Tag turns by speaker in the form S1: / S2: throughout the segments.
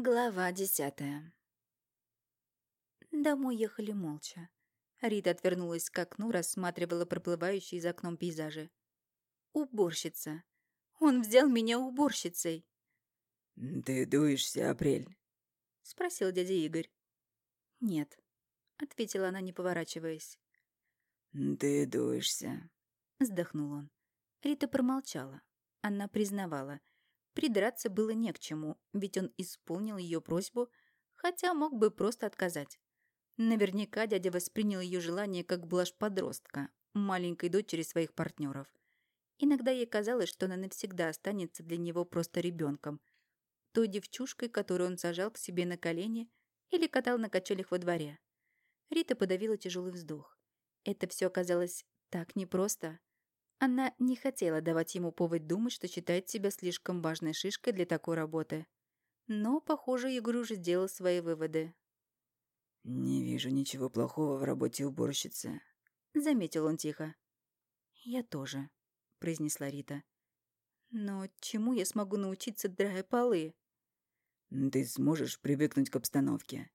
S1: Глава десятая Домой ехали молча. Рита отвернулась к окну, рассматривала проплывающие за окном пейзажи. «Уборщица! Он взял меня уборщицей!»
S2: «Ты дуешься, Апрель?»
S1: — спросил дядя Игорь. «Нет», — ответила она, не поворачиваясь.
S2: «Ты дуешься», —
S1: вздохнул он. Рита промолчала. Она признавала. Придраться было не к чему, ведь он исполнил ее просьбу, хотя мог бы просто отказать. Наверняка дядя воспринял ее желание как блажь подростка, маленькой дочери своих партнеров. Иногда ей казалось, что она навсегда останется для него просто ребенком, той девчушкой, которую он сажал к себе на колени или катал на качелях во дворе. Рита подавила тяжелый вздох. Это все оказалось так непросто. Она не хотела давать ему повод думать, что считает себя слишком важной шишкой для такой работы. Но, похоже, Егор уже сделал свои выводы.
S2: «Не вижу ничего плохого в работе уборщицы», —
S1: заметил он тихо. «Я тоже», — произнесла Рита. «Но чему я смогу научиться, драя полы?»
S2: «Ты сможешь привыкнуть к обстановке.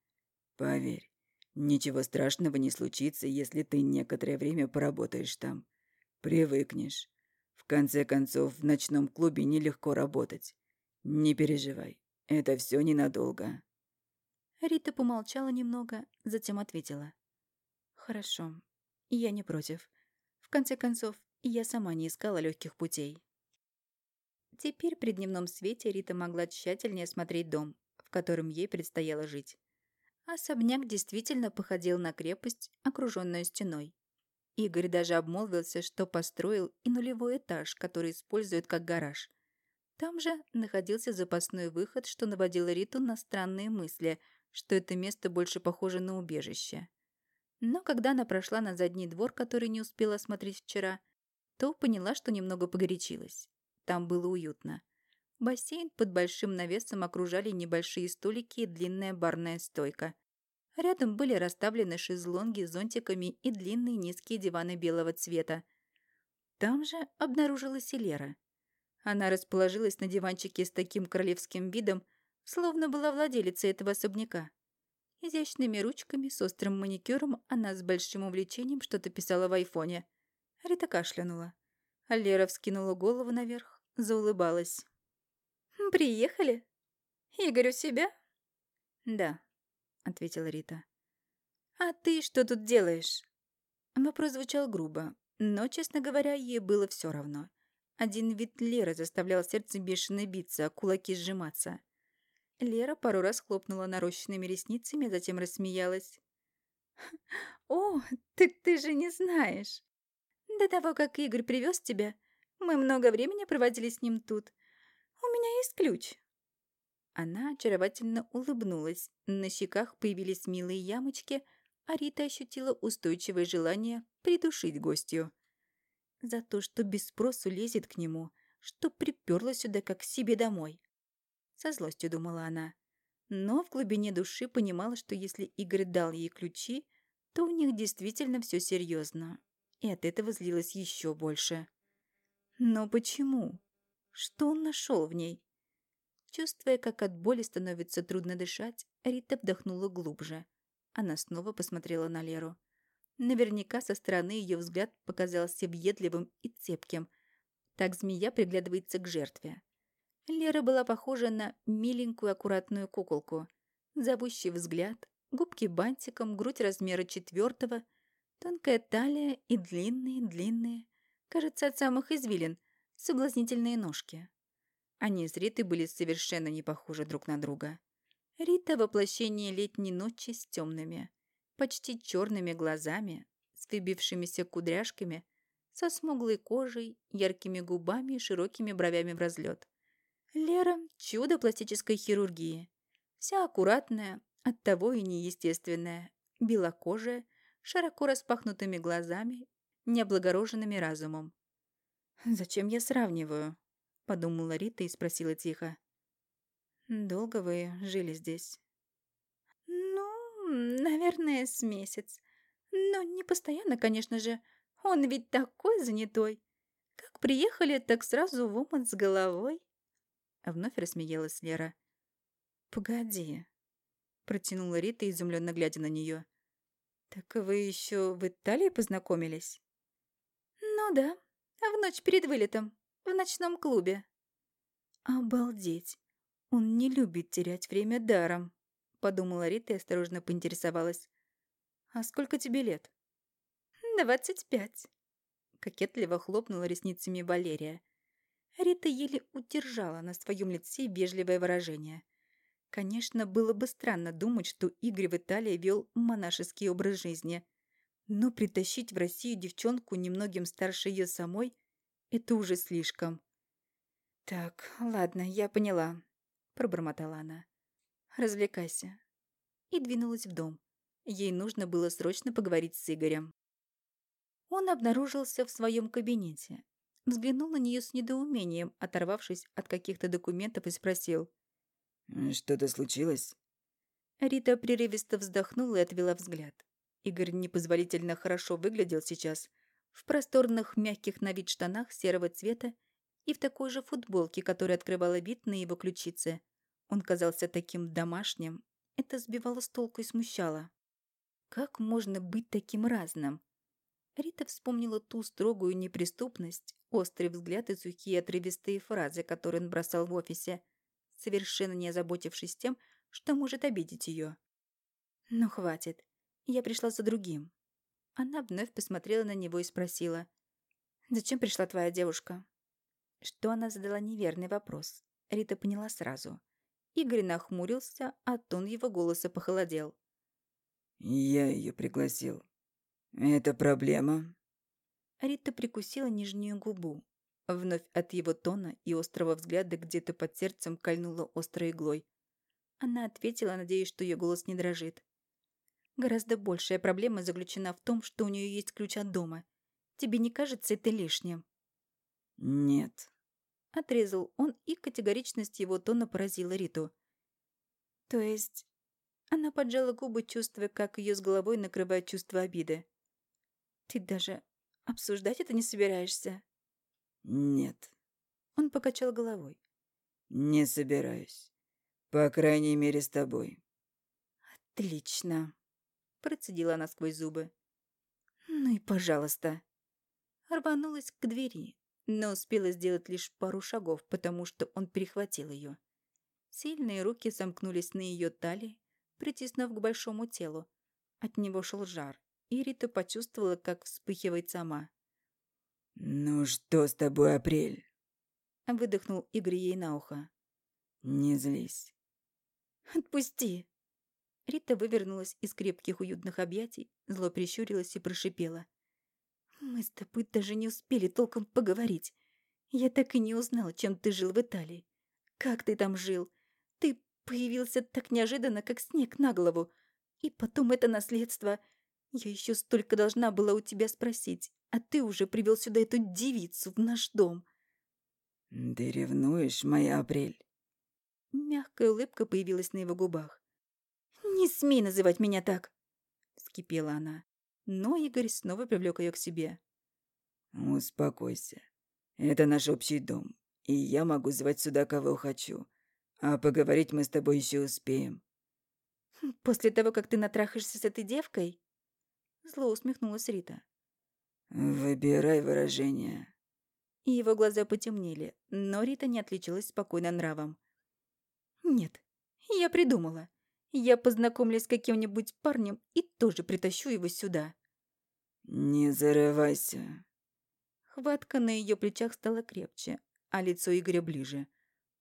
S2: Поверь, ничего страшного не случится, если ты некоторое время поработаешь там. Привыкнешь. В конце концов, в ночном клубе нелегко работать. Не переживай, это все ненадолго».
S1: Рита помолчала немного, затем ответила. «Хорошо, я не против. В конце концов, я сама не искала легких путей». Теперь при дневном свете Рита могла тщательнее осмотреть дом, в котором ей предстояло жить. Особняк действительно походил на крепость, окруженную стеной. Игорь даже обмолвился, что построил и нулевой этаж, который используют как гараж. Там же находился запасной выход, что наводило Риту на странные мысли, что это место больше похоже на убежище. Но когда она прошла на задний двор, который не успела осмотреть вчера, то поняла, что немного погорячилась. Там было уютно. Бассейн под большим навесом окружали небольшие столики и длинная барная стойка. Рядом были расставлены шезлонги с зонтиками и длинные низкие диваны белого цвета. Там же обнаружилась и Лера. Она расположилась на диванчике с таким королевским видом, словно была владелицей этого особняка. Изящными ручками с острым маникюром она с большим увлечением что-то писала в айфоне. Рита кашлянула. А Лера вскинула голову наверх, заулыбалась. «Приехали? Игорь у себя?» «Да», — ответила Рита. «А ты что тут делаешь?» Вопрос звучал грубо, но, честно говоря, ей было все равно. Один вид Леры заставлял сердце бешено биться, а кулаки сжиматься. Лера пару раз хлопнула нарощенными ресницами, а затем рассмеялась. «О, так ты же не знаешь. До того, как Игорь привез тебя, мы много времени проводили с ним тут. У меня есть ключ». Она очаровательно улыбнулась. На щеках появились милые ямочки, а Рита ощутила устойчивое желание придушить гостью. За то, что без спросу лезет к нему, что приперла сюда как к себе домой. Со злостью думала она. Но в глубине души понимала, что если Игорь дал ей ключи, то у них действительно все серьезно. И от этого злилась еще больше. Но почему? Что он нашел в ней? Чувствуя, как от боли становится трудно дышать, Рита вдохнула глубже. Она снова посмотрела на Леру. Наверняка со стороны ее взгляд показался въедливым и цепким. Так змея приглядывается к жертве. Лера была похожа на миленькую аккуратную куколку. Зовущий взгляд, губки бантиком, грудь размера четвертого, тонкая талия и длинные-длинные, кажется, от самых извилин, соблазнительные ножки. Они с Ритой были совершенно не похожи друг на друга. Рита — воплощение летней ночи с темными, почти черными глазами, с выбившимися кудряшками, со смуглой кожей, яркими губами и широкими бровями в разлет. Лера – чудо пластической хирургии. Вся аккуратная, оттого и неестественная, белокожая, широко распахнутыми глазами, необлагороженными разумом. «Зачем я сравниваю?» – подумала Рита и спросила тихо. «Долго вы жили здесь?» «Ну, наверное, с месяц. Но не постоянно, конечно же. Он ведь такой занятой. Как приехали, так сразу в омут с головой». Вновь рассмеялась Лера. «Погоди», — протянула Рита, изумленно глядя на нее. «Так вы еще в Италии познакомились?» «Ну да, в ночь перед вылетом, в ночном клубе». «Обалдеть! Он не любит терять время даром», — подумала Рита и осторожно поинтересовалась. «А сколько тебе лет?» «Двадцать пять», — кокетливо хлопнула ресницами Валерия. Рита еле удержала на своем лице вежливое выражение. Конечно, было бы странно думать, что Игорь в Италии вел монашеский образ жизни. Но притащить в Россию девчонку немногим старше ее самой – это уже слишком. «Так, ладно, я поняла», – пробормотала она. «Развлекайся». И двинулась в дом. Ей нужно было срочно поговорить с Игорем. Он обнаружился в своем кабинете. Взглянул на нее с недоумением, оторвавшись от каких-то документов и спросил –
S2: «Что-то случилось?»
S1: Рита прерывисто вздохнула и отвела взгляд. Игорь непозволительно хорошо выглядел сейчас, в просторных мягких на вид штанах серого цвета и в такой же футболке, которая открывала вид на его ключицы. Он казался таким домашним. Это сбивало с толку и смущало. Как можно быть таким разным? Рита вспомнила ту строгую неприступность, острый взгляд и сухие отрывистые фразы, которые он бросал в офисе – совершенно не озаботившись тем, что может обидеть ее. «Ну, хватит. Я пришла за другим». Она вновь посмотрела на него и спросила. «Зачем пришла твоя девушка?» Что она задала неверный вопрос. Рита поняла сразу. Игорь нахмурился, а тон его голоса похолодел.
S2: «Я ее пригласил. Это проблема?»
S1: Рита прикусила нижнюю губу. Вновь от его тона и острого взгляда где-то под сердцем кольнуло острой иглой. Она ответила, надеясь, что ее голос не дрожит. Гораздо большая проблема заключена в том, что у нее есть ключ от дома. Тебе не кажется это лишним?
S2: Нет.
S1: Отрезал он, и категоричность его тона поразила Риту. То есть... Она поджала губы, чувствуя, как ее с головой накрывает чувство обиды. Ты даже обсуждать это не собираешься?
S2: «Нет».
S1: Он покачал головой.
S2: «Не собираюсь. По крайней мере, с тобой».
S1: «Отлично», — процедила она сквозь зубы. «Ну и пожалуйста». Рванулась к двери, но успела сделать лишь пару шагов, потому что он перехватил ее. Сильные руки сомкнулись на ее талии, притиснув к большому телу. От него шел жар, и Рита почувствовала, как вспыхивает сама.
S2: «Ну что с тобой, Апрель?»
S1: Выдохнул Игорь ей на ухо.
S2: «Не злись».
S1: «Отпусти!» Рита вывернулась из крепких уютных объятий, зло прищурилась и прошипела. «Мы с тобой даже не успели толком поговорить. Я так и не узнала, чем ты жил в Италии. Как ты там жил? Ты появился так неожиданно, как снег на голову. И потом это наследство. Я еще столько должна была у тебя спросить а ты уже привел сюда эту девицу в наш дом».
S2: «Ты ревнуешь, моя Апрель?»
S1: Мягкая улыбка появилась на его губах. «Не смей называть меня так!» — вскипела она. Но Игорь снова привлек ее к себе.
S2: «Успокойся. Это наш общий дом, и я могу звать сюда кого хочу. А поговорить мы с тобой еще успеем».
S1: «После того, как ты натрахаешься с этой девкой?» Зло усмехнулась Рита.
S2: «Выбирай выражение».
S1: И его глаза потемнели, но Рита не отличилась спокойным нравом. «Нет, я придумала. Я познакомлюсь с каким-нибудь парнем и тоже притащу его сюда».
S2: «Не зарывайся».
S1: Хватка на ее плечах стала крепче, а лицо Игоря ближе.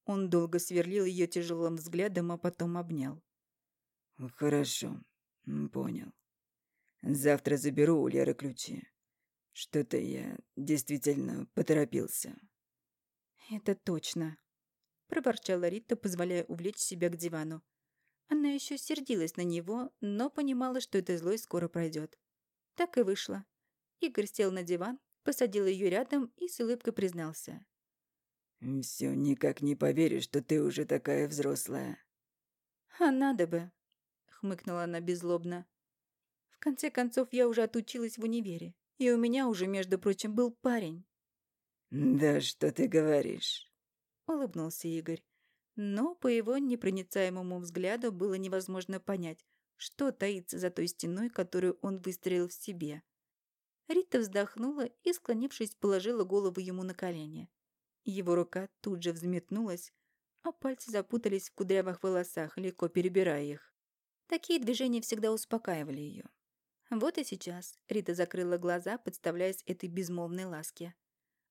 S1: Он долго сверлил ее тяжелым взглядом, а потом обнял.
S2: «Хорошо, понял. Завтра заберу у Леры ключи. Что-то я действительно поторопился.
S1: Это точно, проворчала Рита, позволяя увлечь себя к дивану. Она еще сердилась на него, но понимала, что эта злость скоро пройдет. Так и вышло. Игорь сел на диван, посадил ее рядом и с улыбкой признался.
S2: «Все никак не поверишь, что ты уже такая взрослая».
S1: «А надо бы», — хмыкнула она беззлобно. «В конце концов, я уже отучилась в универе. И у меня уже, между прочим, был парень.
S2: «Да что ты говоришь?»
S1: — улыбнулся Игорь. Но по его непроницаемому взгляду было невозможно понять, что таится за той стеной, которую он выстроил в себе. Рита вздохнула и, склонившись, положила голову ему на колени. Его рука тут же взметнулась, а пальцы запутались в кудрявых волосах, легко перебирая их. Такие движения всегда успокаивали ее. Вот и сейчас Рита закрыла глаза, подставляясь этой безмолвной ласке.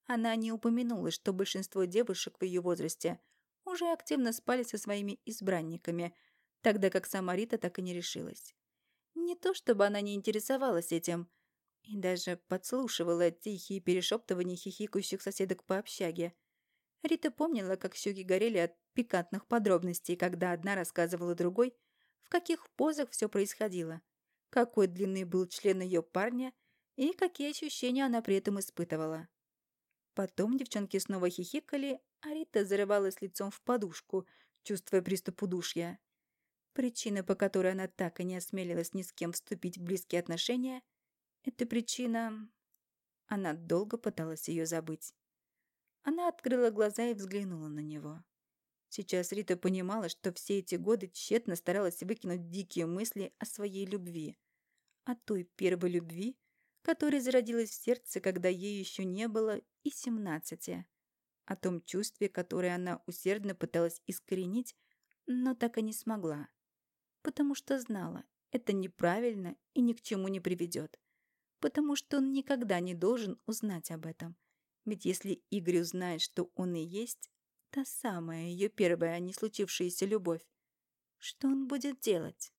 S1: Она не упомянула, что большинство девушек в ее возрасте уже активно спали со своими избранниками, тогда как сама Рита так и не решилась. Не то чтобы она не интересовалась этим, и даже подслушивала тихие перешептывания хихикающих соседок по общаге. Рита помнила, как щеки горели от пикантных подробностей, когда одна рассказывала другой, в каких позах все происходило, какой длины был член ее парня и какие ощущения она при этом испытывала. Потом девчонки снова хихикали, а Рита зарывалась лицом в подушку, чувствуя приступ удушья. Причина, по которой она так и не осмелилась ни с кем вступить в близкие отношения, это причина... Она долго пыталась ее забыть. Она открыла глаза и взглянула на него. Сейчас Рита понимала, что все эти годы тщетно старалась выкинуть дикие мысли о своей любви. О той первой любви, которая зародилась в сердце, когда ей еще не было и семнадцати. О том чувстве, которое она усердно пыталась искоренить, но так и не смогла. Потому что знала, это неправильно и ни к чему не приведет. Потому что он никогда не должен узнать об этом. Ведь если Игорь узнает, что он и есть, та самая ее первая не случившаяся любовь, что он будет делать?